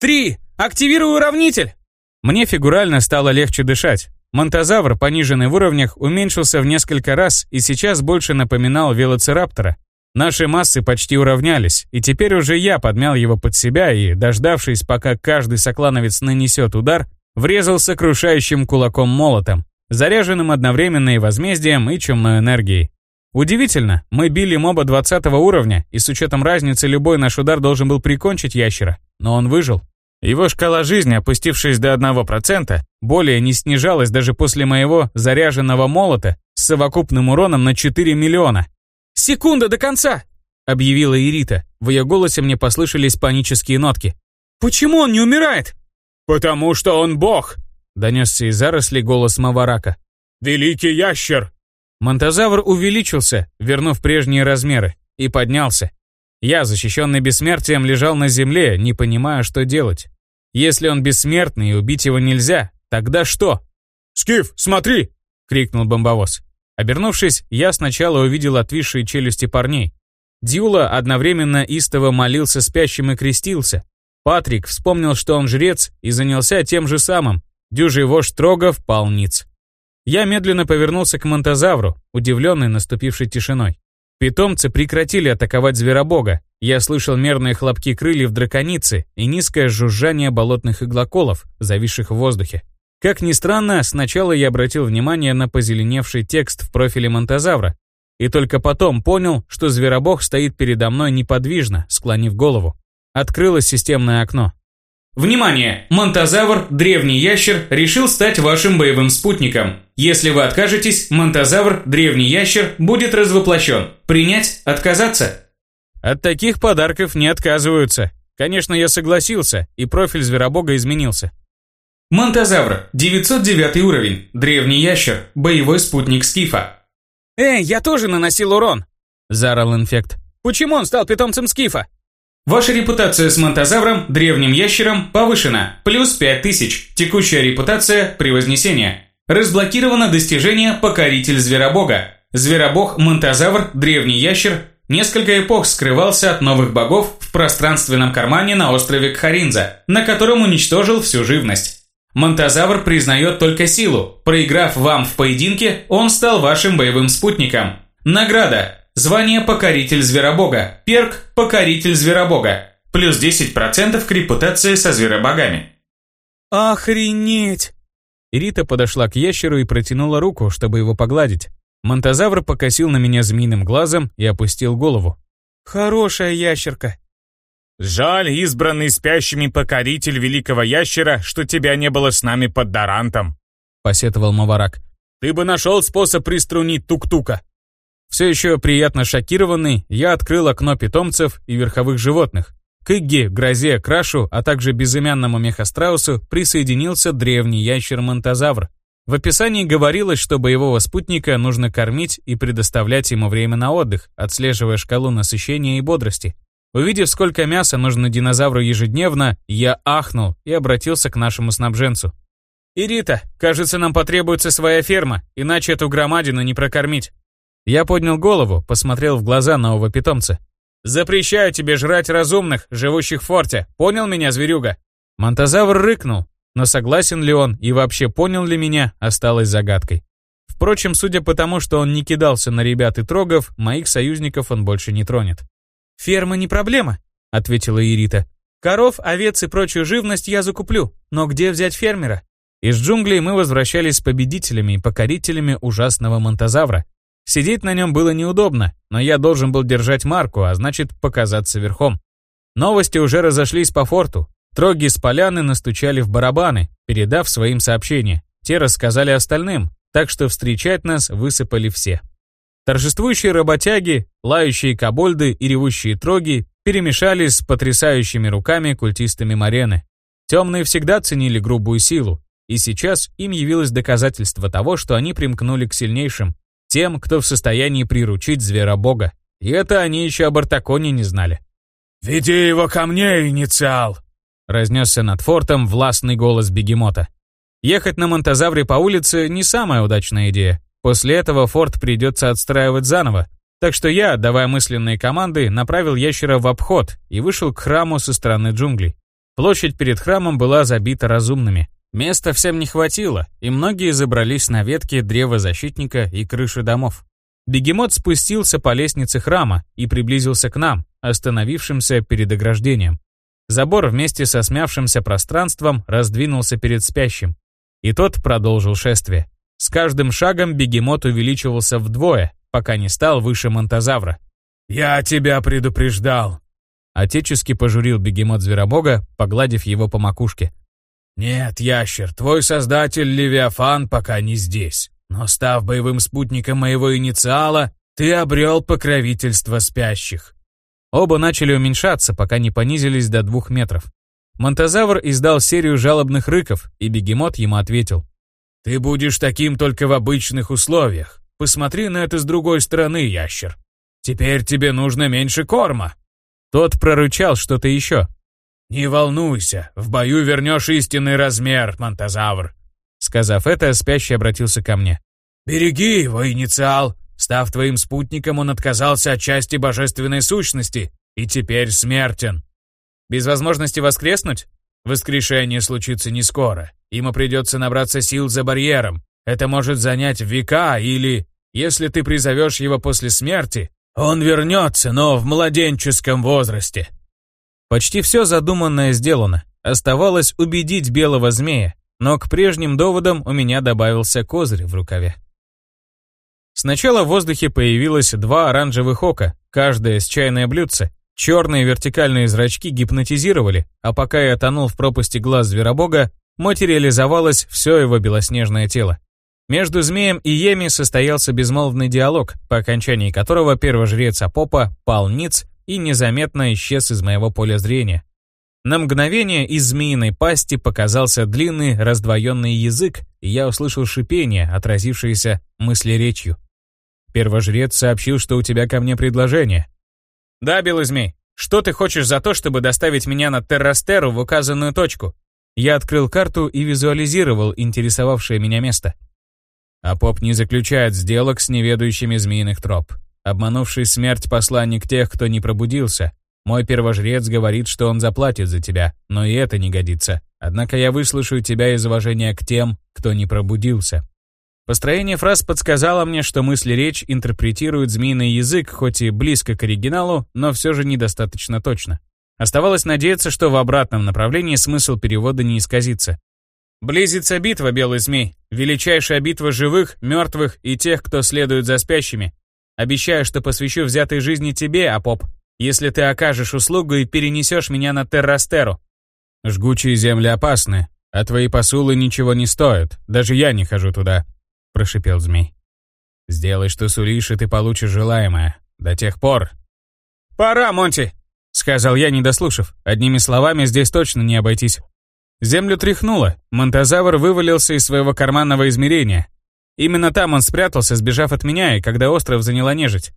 «Три! Активирую уравнитель!» Мне фигурально стало легче дышать. Монтозавр, пониженный в уровнях, уменьшился в несколько раз и сейчас больше напоминал велоцираптора. Наши массы почти уравнялись, и теперь уже я подмял его под себя и, дождавшись, пока каждый соклановец нанесет удар, врезал сокрушающим кулаком молотом, заряженным одновременно и возмездием, и чумной энергией. Удивительно, мы били моба 20 уровня, и с учетом разницы любой наш удар должен был прикончить ящера, но он выжил. Его шкала жизни, опустившись до 1%, более не снижалась даже после моего заряженного молота с совокупным уроном на 4 миллиона. «Секунда до конца!» — объявила Ирита. В ее голосе мне послышались панические нотки. «Почему он не умирает?» «Потому что он бог!» — донесся из заросли голос Маварака. «Великий ящер!» Монтозавр увеличился, вернув прежние размеры, и поднялся. Я, защищенный бессмертием, лежал на земле, не понимая, что делать. Если он бессмертный и убить его нельзя, тогда что? «Скиф, смотри!» — крикнул бомбовоз. Обернувшись, я сначала увидел отвисшие челюсти парней. Дюла одновременно истово молился спящим и крестился. Патрик вспомнил, что он жрец, и занялся тем же самым. Дюжий вождь Трогов пал ниц. Я медленно повернулся к Монтозавру, удивленный наступившей тишиной. Питомцы прекратили атаковать зверобога. Я слышал мерные хлопки крыльев драконицы и низкое жужжание болотных иглоколов, зависших в воздухе. Как ни странно, сначала я обратил внимание на позеленевший текст в профиле монтозавра, и только потом понял, что зверобог стоит передо мной неподвижно, склонив голову. Открылось системное окно. Внимание! Монтозавр, древний ящер, решил стать вашим боевым спутником. Если вы откажетесь, монтозавр, древний ящер, будет развоплощен. Принять? Отказаться? От таких подарков не отказываются. Конечно, я согласился, и профиль зверобога изменился. Монтозавр, 909 уровень, древний ящер, боевой спутник Скифа. «Эй, я тоже наносил урон!» – заорал инфект. «Почему он стал питомцем Скифа?» Ваша репутация с монтозавром, древним ящером, повышена. Плюс 5000. Текущая репутация при вознесении. Разблокировано достижение «Покоритель Зверобога». Зверобог-монтозавр, древний ящер, несколько эпох скрывался от новых богов в пространственном кармане на острове Кхаринза, на котором уничтожил всю живность. Монтозавр признает только силу. Проиграв вам в поединке, он стал вашим боевым спутником. Награда. Звание Покоритель Зверобога. Перк Покоритель Зверобога. Плюс 10% к репутации со зверобогами. Охренеть! Ирита подошла к ящеру и протянула руку, чтобы его погладить. Монтозавр покосил на меня змеиным глазом и опустил голову. «Хорошая ящерка». «Жаль, избранный спящими покоритель великого ящера, что тебя не было с нами под Дарантом», — посетовал Маварак. «Ты бы нашел способ приструнить тук-тука». Все еще приятно шокированный, я открыл окно питомцев и верховых животных. К Игге, Грозе, Крашу, а также безымянному мехастраусу присоединился древний ящер-монтозавр, в описании говорилось, что боевого спутника нужно кормить и предоставлять ему время на отдых, отслеживая шкалу насыщения и бодрости. Увидев, сколько мяса нужно динозавру ежедневно, я ахнул и обратился к нашему снабженцу. «Ирита, кажется, нам потребуется своя ферма, иначе эту громадину не прокормить». Я поднял голову, посмотрел в глаза нового питомца. «Запрещаю тебе жрать разумных, живущих в форте. Понял меня, зверюга?» Монтозавр рыкнул, но согласен ли он и вообще понял ли меня, осталось загадкой. Впрочем, судя по тому, что он не кидался на ребят и трогов, моих союзников он больше не тронет. «Ферма не проблема», — ответила Ирита. «Коров, овец и прочую живность я закуплю, но где взять фермера?» Из джунглей мы возвращались с победителями и покорителями ужасного монтозавра. Сидеть на нем было неудобно, но я должен был держать марку, а значит показаться верхом. Новости уже разошлись по форту, Троги с поляны настучали в барабаны, передав своим сообщения. Те рассказали остальным, так что встречать нас высыпали все. Торжествующие работяги, лающие кобольды и ревущие троги перемешались с потрясающими руками культистами Марены. Темные всегда ценили грубую силу, и сейчас им явилось доказательство того, что они примкнули к сильнейшим, тем, кто в состоянии приручить зверобога. И это они еще об Артаконе не знали. «Веди его ко мне, инициал!» разнесся над фортом властный голос бегемота. Ехать на Монтазавре по улице не самая удачная идея. После этого форт придется отстраивать заново. Так что я, давая мысленные команды, направил ящера в обход и вышел к храму со стороны джунглей. Площадь перед храмом была забита разумными. Места всем не хватило, и многие забрались на ветки древа защитника и крыши домов. Бегемот спустился по лестнице храма и приблизился к нам, остановившимся перед ограждением. Забор вместе со смявшимся пространством раздвинулся перед спящим. И тот продолжил шествие. С каждым шагом бегемот увеличивался вдвое, пока не стал выше монтозавра. «Я тебя предупреждал!» Отечески пожурил бегемот зверобога, погладив его по макушке. «Нет, ящер, твой создатель Левиафан пока не здесь. Но став боевым спутником моего инициала, ты обрел покровительство спящих. Оба начали уменьшаться, пока не понизились до двух метров. Монтозавр издал серию жалобных рыков, и бегемот ему ответил. «Ты будешь таким только в обычных условиях. Посмотри на это с другой стороны, ящер. Теперь тебе нужно меньше корма». Тот прорычал что-то еще. «Не волнуйся, в бою вернешь истинный размер, Монтозавр». Сказав это, спящий обратился ко мне. «Береги его, инициал. Став твоим спутником, он отказался от части божественной сущности и теперь смертен. Без возможности воскреснуть? Воскрешение случится не скоро. Ему придется набраться сил за барьером. Это может занять века или, если ты призовешь его после смерти, он вернется, но в младенческом возрасте. Почти все задуманное сделано. Оставалось убедить белого змея, но к прежним доводам у меня добавился козырь в рукаве. Сначала в воздухе появилось два оранжевых ока, каждое с чайное блюдце. Черные вертикальные зрачки гипнотизировали, а пока я тонул в пропасти глаз зверобога, материализовалось все его белоснежное тело. Между змеем и Еми состоялся безмолвный диалог, по окончании которого первый жрец Апопа пал ниц и незаметно исчез из моего поля зрения. На мгновение из змеиной пасти показался длинный раздвоенный язык, и я услышал шипение, отразившееся мыслеречью. Первожрец сообщил, что у тебя ко мне предложение. Да, белый змей. Что ты хочешь за то, чтобы доставить меня на Террастеру в указанную точку? Я открыл карту и визуализировал интересовавшее меня место. А поп не заключает сделок с неведающими змеиных троп. Обманувший смерть посланник тех, кто не пробудился. Мой первожрец говорит, что он заплатит за тебя, но и это не годится. Однако я выслушаю тебя из уважения к тем, кто не пробудился. Построение фраз подсказало мне, что мысли речь интерпретирует змеиный язык, хоть и близко к оригиналу, но все же недостаточно точно. Оставалось надеяться, что в обратном направлении смысл перевода не исказится. Близится битва, белый змей. Величайшая битва живых, мертвых и тех, кто следует за спящими. Обещаю, что посвящу взятой жизни тебе, Апоп, если ты окажешь услугу и перенесешь меня на Террастеру. Жгучие земли опасны, а твои посулы ничего не стоят. Даже я не хожу туда. — прошипел змей. «Сделай, что сулишь, и ты получишь желаемое. До тех пор...» «Пора, Монти!» — сказал я, не дослушав. Одними словами здесь точно не обойтись. Землю тряхнуло. Монтозавр вывалился из своего карманного измерения. Именно там он спрятался, сбежав от меня, и когда остров заняла нежить.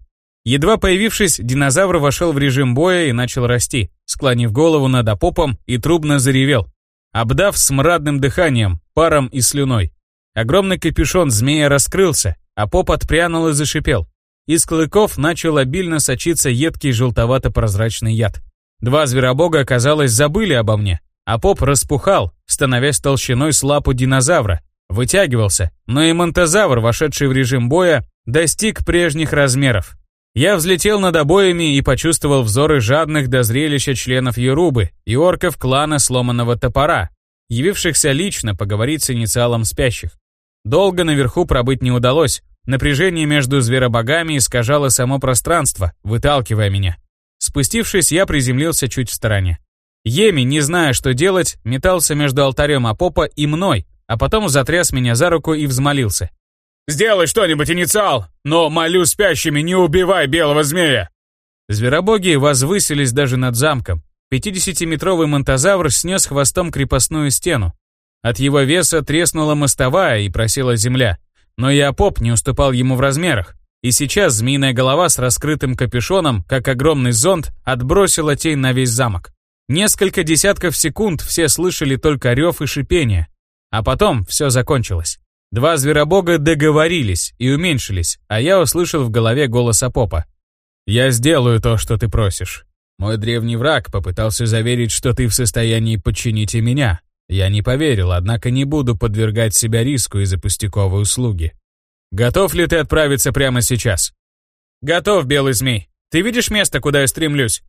Едва появившись, динозавр вошел в режим боя и начал расти, склонив голову над опопом и трубно заревел, обдав смрадным дыханием, паром и слюной. Огромный капюшон змея раскрылся, а поп отпрянул и зашипел. Из клыков начал обильно сочиться едкий желтовато-прозрачный яд. Два зверобога, казалось, забыли обо мне, а поп распухал, становясь толщиной с лапу динозавра, вытягивался, но и монтозавр, вошедший в режим боя, достиг прежних размеров. Я взлетел над обоями и почувствовал взоры жадных до зрелища членов Ерубы и орков клана Сломанного Топора, явившихся лично поговорить с инициалом спящих. Долго наверху пробыть не удалось. Напряжение между зверобогами искажало само пространство, выталкивая меня. Спустившись, я приземлился чуть в стороне. Еми, не зная, что делать, метался между алтарем Апопа и мной, а потом затряс меня за руку и взмолился. «Сделай что-нибудь, инициал! Но, молю спящими, не убивай белого змея!» Зверобоги возвысились даже над замком. Пятидесятиметровый монтозавр снес хвостом крепостную стену, от его веса треснула мостовая и просела земля. Но и Апоп не уступал ему в размерах. И сейчас змеиная голова с раскрытым капюшоном, как огромный зонт, отбросила тень на весь замок. Несколько десятков секунд все слышали только рев и шипение. А потом все закончилось. Два зверобога договорились и уменьшились, а я услышал в голове голос Апопа. «Я сделаю то, что ты просишь. Мой древний враг попытался заверить, что ты в состоянии подчинить и меня, я не поверил, однако не буду подвергать себя риску из-за пустяковой услуги. Готов ли ты отправиться прямо сейчас? Готов, белый змей. Ты видишь место, куда я стремлюсь?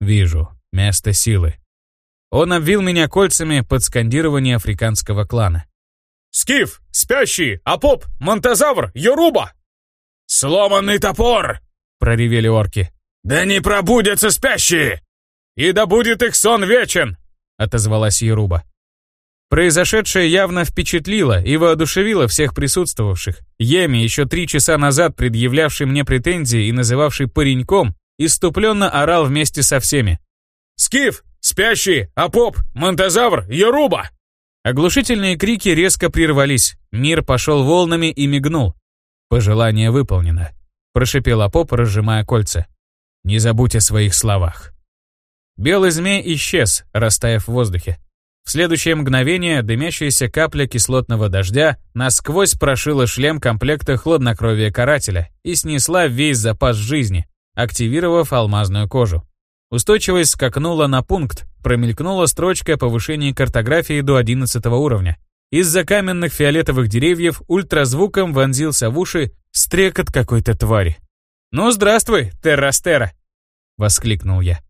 Вижу. Место силы. Он обвил меня кольцами под скандирование африканского клана. «Скиф! Спящий! Апоп! Монтозавр! Йоруба!» «Сломанный топор!» — проревели орки. «Да не пробудятся спящие!» «И да будет их сон вечен!» — отозвалась Еруба. Произошедшее явно впечатлило и воодушевило всех присутствовавших. Еми, еще три часа назад предъявлявший мне претензии и называвший пареньком, иступленно орал вместе со всеми. «Скиф! Спящий! Апоп! Монтозавр! Яруба!» Оглушительные крики резко прервались. Мир пошел волнами и мигнул. «Пожелание выполнено», — прошипел Апоп, разжимая кольца. «Не забудь о своих словах». Белый змей исчез, растаяв в воздухе. В следующее мгновение дымящаяся капля кислотного дождя насквозь прошила шлем комплекта хладнокровия карателя и снесла весь запас жизни, активировав алмазную кожу. Устойчивость скакнула на пункт, промелькнула строчка о повышении картографии до 11 уровня. Из-за каменных фиолетовых деревьев ультразвуком вонзился в уши стрекот какой-то твари. «Ну, здравствуй, Террастера!» — воскликнул я.